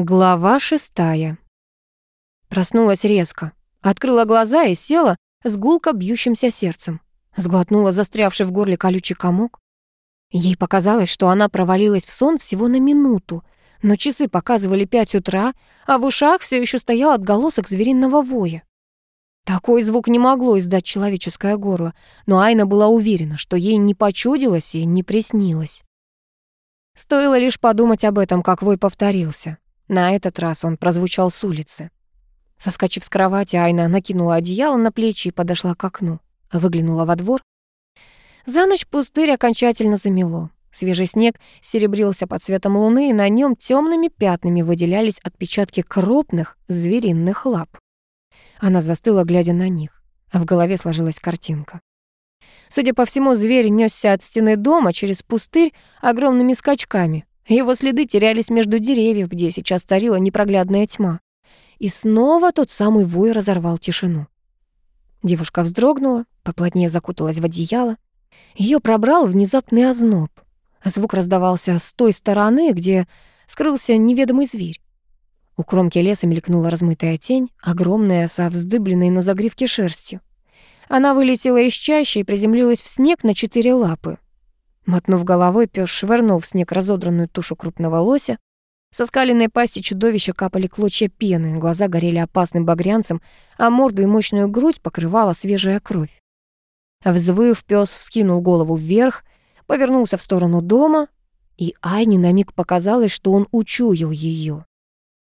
Глава шестая. Проснулась резко, открыла глаза и села с гулко бьющимся сердцем. Сглотнула застрявший в горле колючий комок. Ей показалось, что она провалилась в сон всего на минуту, но часы показывали пять утра, а в ушах все еще стоял отголосок звериного воя. Такой звук не могло издать человеческое горло, но Айна была уверена, что ей не почудилось и не приснилось. Стоило лишь подумать об этом, как вой повторился. На этот раз он прозвучал с улицы. Соскочив с кровати, Айна накинула одеяло на плечи и подошла к окну. Выглянула во двор. За ночь пустырь окончательно замело. Свежий снег серебрился под светом луны, и на нем темными пятнами выделялись отпечатки крупных звериных лап. Она застыла, глядя на них, в голове сложилась картинка. Судя по всему, зверь несся от стены дома через пустырь огромными скачками. Его следы терялись между деревьев, где сейчас царила непроглядная тьма. И снова тот самый вой разорвал тишину. Девушка вздрогнула, поплотнее закуталась в одеяло. Ее пробрал внезапный озноб. Звук раздавался с той стороны, где скрылся неведомый зверь. У кромки леса мелькнула размытая тень, огромная, со вздыбленной на загривке шерстью. Она вылетела из чащи и приземлилась в снег на четыре лапы. Мотнув головой, пес швырнул в снег разодранную тушу крупного лося. Со скаленной пасти чудовища капали клочья пены, глаза горели опасным багрянцем, а морду и мощную грудь покрывала свежая кровь. Взвыв, пес вскинул голову вверх, повернулся в сторону дома, и Айне на миг показалось, что он учуял ее.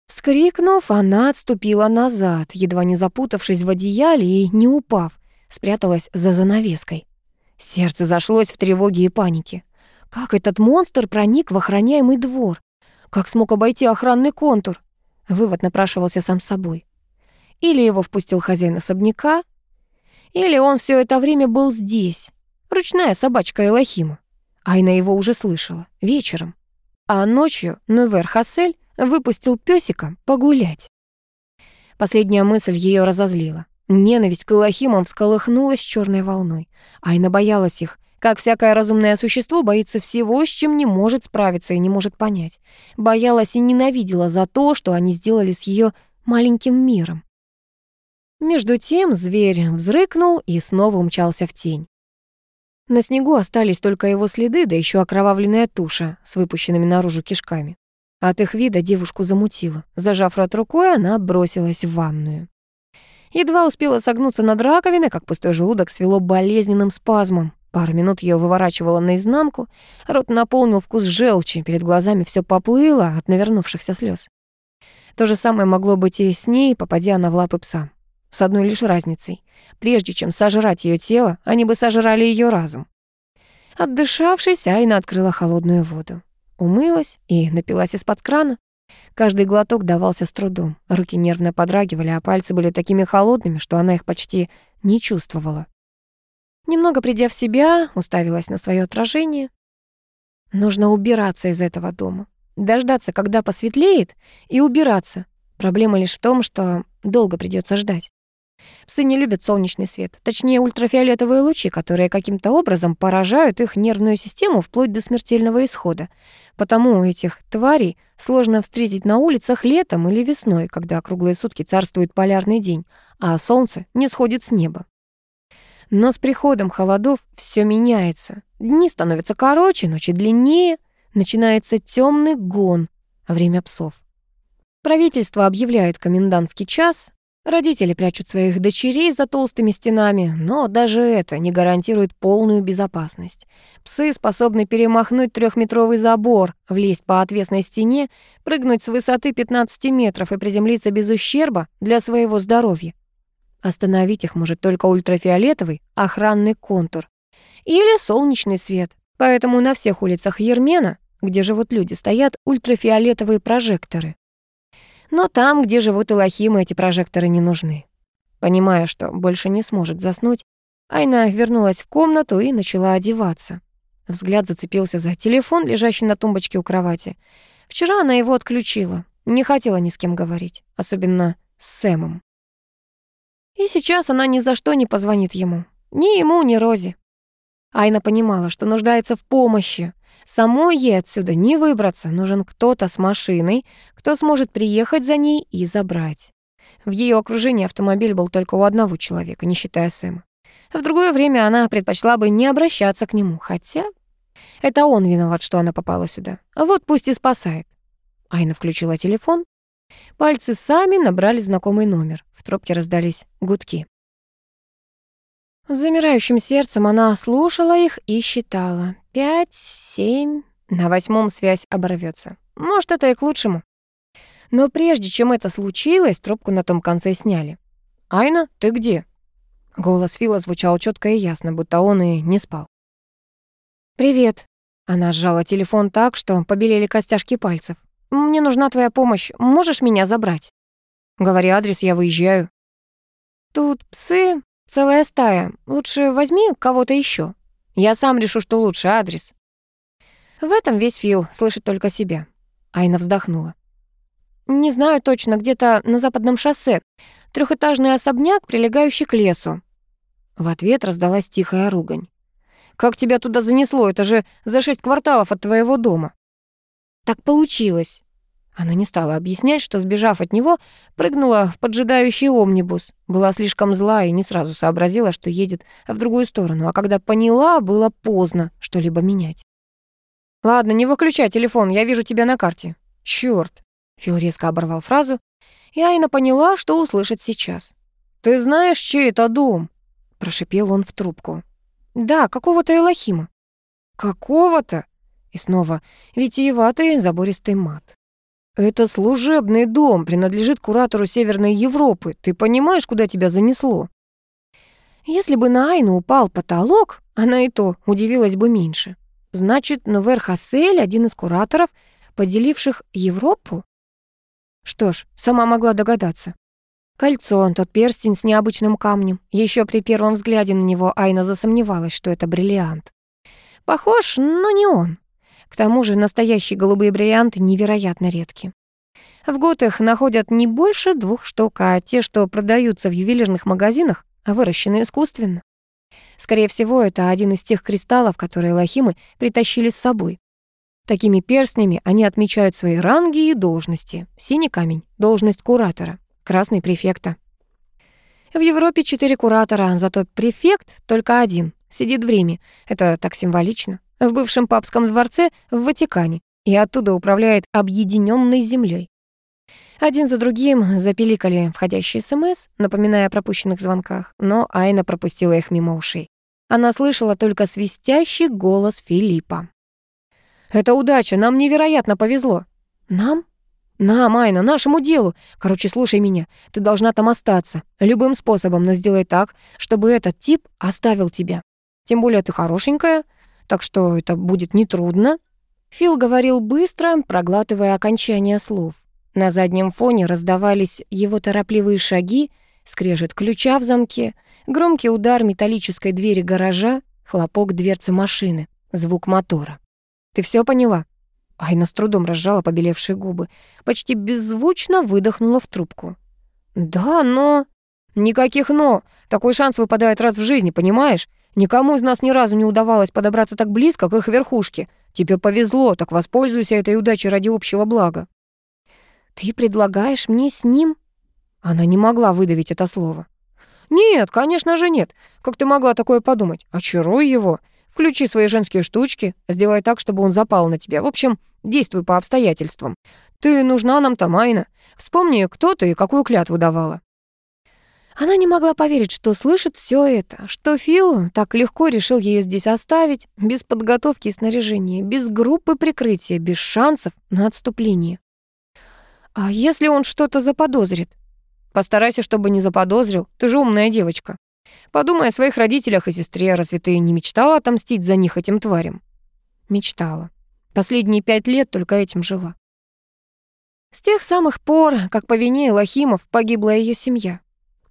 Вскрикнув, она отступила назад, едва не запутавшись в одеяле и не упав, спряталась за занавеской. Сердце зашлось в тревоге и панике. Как этот монстр проник в охраняемый двор? Как смог обойти охранный контур? Вывод напрашивался сам собой. Или его впустил хозяин особняка, или он все это время был здесь. Ручная собачка Элохима. Айна его уже слышала. Вечером. А ночью Нувер Хассель выпустил пёсика погулять. Последняя мысль ее разозлила. Ненависть к Элохимам всколыхнулась черной волной. Айна боялась их, как всякое разумное существо боится всего, с чем не может справиться и не может понять. Боялась и ненавидела за то, что они сделали с ее маленьким миром. Между тем зверь взрыкнул и снова умчался в тень. На снегу остались только его следы, да еще окровавленная туша с выпущенными наружу кишками. От их вида девушку замутило. Зажав рот рукой, она бросилась в ванную. Едва успела согнуться над раковиной, как пустой желудок свело болезненным спазмом. Пару минут ее выворачивало наизнанку, рот наполнил вкус желчи, перед глазами все поплыло от навернувшихся слез. То же самое могло быть и с ней, попадя она в лапы пса. С одной лишь разницей. Прежде чем сожрать ее тело, они бы сожрали ее разум. Отдышавшись, Айна открыла холодную воду. Умылась и напилась из-под крана. Каждый глоток давался с трудом. Руки нервно подрагивали, а пальцы были такими холодными, что она их почти не чувствовала. Немного придя в себя, уставилась на свое отражение. Нужно убираться из этого дома. Дождаться, когда посветлеет, и убираться. Проблема лишь в том, что долго придется ждать. Псы не любят солнечный свет, точнее ультрафиолетовые лучи, которые каким-то образом поражают их нервную систему вплоть до смертельного исхода. Потому этих тварей сложно встретить на улицах летом или весной, когда круглые сутки царствует полярный день, а солнце не сходит с неба. Но с приходом холодов все меняется. Дни становятся короче, ночи длиннее, начинается темный гон, время псов. Правительство объявляет комендантский час, Родители прячут своих дочерей за толстыми стенами, но даже это не гарантирует полную безопасность. Псы способны перемахнуть трехметровый забор, влезть по отвесной стене, прыгнуть с высоты 15 метров и приземлиться без ущерба для своего здоровья. Остановить их может только ультрафиолетовый охранный контур или солнечный свет. Поэтому на всех улицах Ермена, где живут люди, стоят ультрафиолетовые прожекторы. Но там, где живут Илохимы, эти прожекторы не нужны. Понимая, что больше не сможет заснуть, Айна вернулась в комнату и начала одеваться. Взгляд зацепился за телефон, лежащий на тумбочке у кровати. Вчера она его отключила. Не хотела ни с кем говорить, особенно с Сэмом. И сейчас она ни за что не позвонит ему. Ни ему, ни Розе. Айна понимала, что нуждается в помощи. Самой ей отсюда не выбраться, нужен кто-то с машиной, кто сможет приехать за ней и забрать. В ее окружении автомобиль был только у одного человека, не считая Сэма. В другое время она предпочла бы не обращаться к нему, хотя это он виноват, что она попала сюда. Вот пусть и спасает. Айна включила телефон. Пальцы сами набрали знакомый номер. В трубке раздались гудки. С замирающим сердцем она слушала их и считала. Пять, семь. На восьмом связь оборвется. Может, это и к лучшему. Но прежде чем это случилось, трубку на том конце сняли. «Айна, ты где?» Голос Фила звучал четко и ясно, будто он и не спал. «Привет». Она сжала телефон так, что побелели костяшки пальцев. «Мне нужна твоя помощь. Можешь меня забрать?» «Говори адрес, я выезжаю». «Тут псы, целая стая. Лучше возьми кого-то еще. Я сам решу, что лучше адрес». В этом весь Фил слышит только себя. Айна вздохнула. «Не знаю точно, где-то на западном шоссе. Трехэтажный особняк, прилегающий к лесу». В ответ раздалась тихая ругань. «Как тебя туда занесло? Это же за шесть кварталов от твоего дома». «Так получилось». Она не стала объяснять, что, сбежав от него, прыгнула в поджидающий омнибус. Была слишком зла и не сразу сообразила, что едет в другую сторону, а когда поняла, было поздно что-либо менять. «Ладно, не выключай телефон, я вижу тебя на карте». «Чёрт!» Фил резко оборвал фразу, и Айна поняла, что услышит сейчас. «Ты знаешь, чей это дом?» — прошипел он в трубку. «Да, какого-то Элохима». «Какого-то?» И снова витиеватый забористый мат. «Это служебный дом, принадлежит куратору Северной Европы. Ты понимаешь, куда тебя занесло?» Если бы на Айну упал потолок, она и то удивилась бы меньше. Значит, Новер Хассель — один из кураторов, поделивших Европу? Что ж, сама могла догадаться. Кольцо, тот перстень с необычным камнем. Еще при первом взгляде на него Айна засомневалась, что это бриллиант. Похож, но не он. К тому же настоящие голубые бриллианты невероятно редки. В год их находят не больше двух штук, а те, что продаются в ювелирных магазинах, выращены искусственно. Скорее всего, это один из тех кристаллов, которые лохимы притащили с собой. Такими перстнями они отмечают свои ранги и должности. Синий камень — должность куратора, красный — префекта. В Европе четыре куратора, зато префект только один, сидит в Риме. Это так символично. В бывшем папском дворце в Ватикане и оттуда управляет объединенной землей. Один за другим запиликали входящие СМС, напоминая о пропущенных звонках, но Айна пропустила их мимо ушей. Она слышала только свистящий голос Филиппа. Это удача, нам невероятно повезло». «Нам?» «Нам, Айна, нашему делу. Короче, слушай меня. Ты должна там остаться. Любым способом, но сделай так, чтобы этот тип оставил тебя. Тем более ты хорошенькая, так что это будет нетрудно». Фил говорил быстро, проглатывая окончание слов. На заднем фоне раздавались его торопливые шаги, скрежет ключа в замке, громкий удар металлической двери гаража, хлопок дверцы машины, звук мотора. Ты все поняла?» Айна с трудом разжала побелевшие губы, почти беззвучно выдохнула в трубку. «Да, но...» «Никаких «но». Такой шанс выпадает раз в жизни, понимаешь? Никому из нас ни разу не удавалось подобраться так близко к их верхушке. Тебе повезло, так воспользуйся этой удачей ради общего блага». «Ты предлагаешь мне с ним?» Она не могла выдавить это слово. «Нет, конечно же нет. Как ты могла такое подумать? Очаруй его. Включи свои женские штучки, сделай так, чтобы он запал на тебя. В общем, действуй по обстоятельствам. Ты нужна нам, Тамайна. Вспомни, кто ты и какую клятву давала». Она не могла поверить, что слышит все это, что Фил так легко решил ее здесь оставить, без подготовки и снаряжения, без группы прикрытия, без шансов на отступление. «А если он что-то заподозрит?» «Постарайся, чтобы не заподозрил, ты же умная девочка». Подумай о своих родителях и сестре. Разве ты не мечтала отомстить за них этим тварям? Мечтала. Последние пять лет только этим жила. С тех самых пор, как по вине Лохимов погибла ее семья.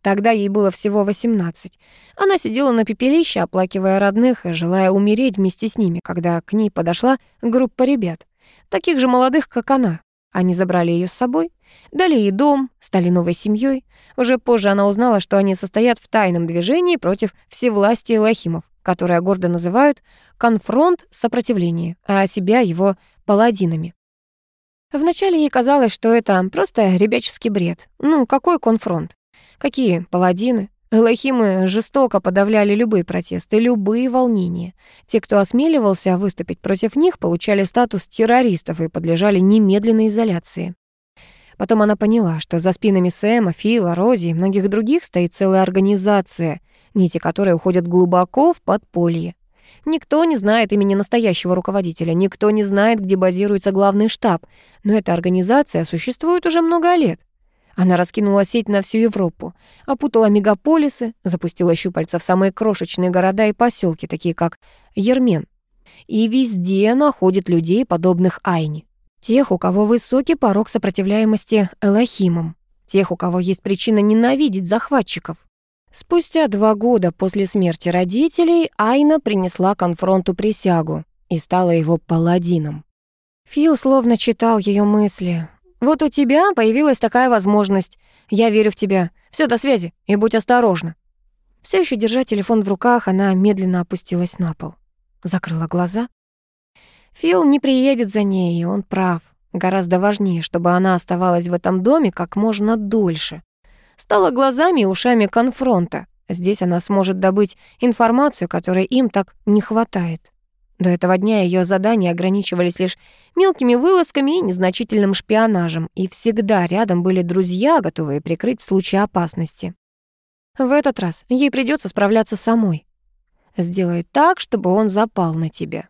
Тогда ей было всего 18. Она сидела на пепелище, оплакивая родных и желая умереть вместе с ними, когда к ней подошла группа ребят, таких же молодых, как она. Они забрали ее с собой, дали ей дом, стали новой семьей. Уже позже она узнала, что они состоят в тайном движении против всевластия Лохимов, которое гордо называют «конфронт сопротивления», а себя его паладинами. Вначале ей казалось, что это просто ребяческий бред. Ну, какой конфронт? Какие паладины? Элохимы жестоко подавляли любые протесты, любые волнения. Те, кто осмеливался выступить против них, получали статус террористов и подлежали немедленной изоляции. Потом она поняла, что за спинами Сэма, Фила, Рози и многих других стоит целая организация, нити которой уходят глубоко в подполье. Никто не знает имени настоящего руководителя, никто не знает, где базируется главный штаб, но эта организация существует уже много лет. Она раскинула сеть на всю Европу, опутала мегаполисы, запустила щупальца в самые крошечные города и поселки, такие как Ермен. И везде находит людей, подобных Айне. Тех, у кого высокий порог сопротивляемости Элохимам. Тех, у кого есть причина ненавидеть захватчиков. Спустя два года после смерти родителей Айна принесла конфронту присягу и стала его паладином. Фил словно читал ее мысли. «Вот у тебя появилась такая возможность. Я верю в тебя. Все, до связи, и будь осторожна». Все еще держа телефон в руках, она медленно опустилась на пол. Закрыла глаза. Фил не приедет за ней, и он прав. Гораздо важнее, чтобы она оставалась в этом доме как можно дольше стала глазами и ушами конфронта. Здесь она сможет добыть информацию, которой им так не хватает. До этого дня ее задания ограничивались лишь мелкими вылазками и незначительным шпионажем, и всегда рядом были друзья, готовые прикрыть в случае опасности. В этот раз ей придется справляться самой. Сделай так, чтобы он запал на тебя.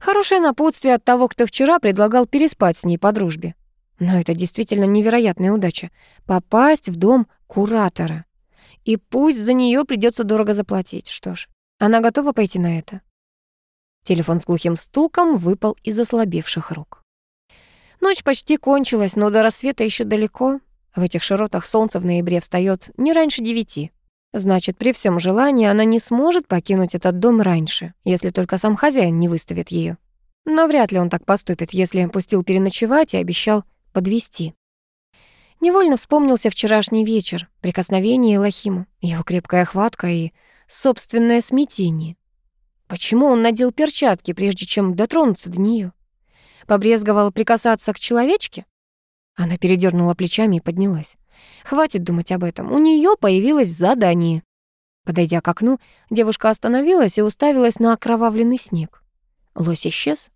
Хорошее напутствие от того, кто вчера предлагал переспать с ней по дружбе. Но это действительно невероятная удача — попасть в дом куратора. И пусть за нее придется дорого заплатить. Что ж, она готова пойти на это. Телефон с глухим стуком выпал из ослабевших рук. Ночь почти кончилась, но до рассвета еще далеко. В этих широтах солнце в ноябре встает не раньше девяти. Значит, при всем желании она не сможет покинуть этот дом раньше, если только сам хозяин не выставит ее. Но вряд ли он так поступит, если пустил переночевать и обещал подвести. Невольно вспомнился вчерашний вечер, прикосновение Элохима, его крепкая хватка и собственное смятение. Почему он надел перчатки, прежде чем дотронуться до нее? Побрезговал прикасаться к человечке? Она передернула плечами и поднялась. Хватит думать об этом, у нее появилось задание. Подойдя к окну, девушка остановилась и уставилась на окровавленный снег. Лось исчез,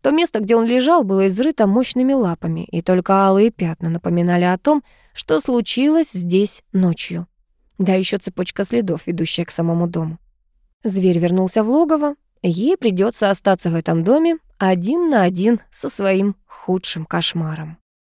то место, где он лежал, было изрыто мощными лапами, и только алые пятна напоминали о том, что случилось здесь ночью. Да еще цепочка следов, ведущая к самому дому. Зверь вернулся в логово, ей придется остаться в этом доме один на один со своим худшим кошмаром.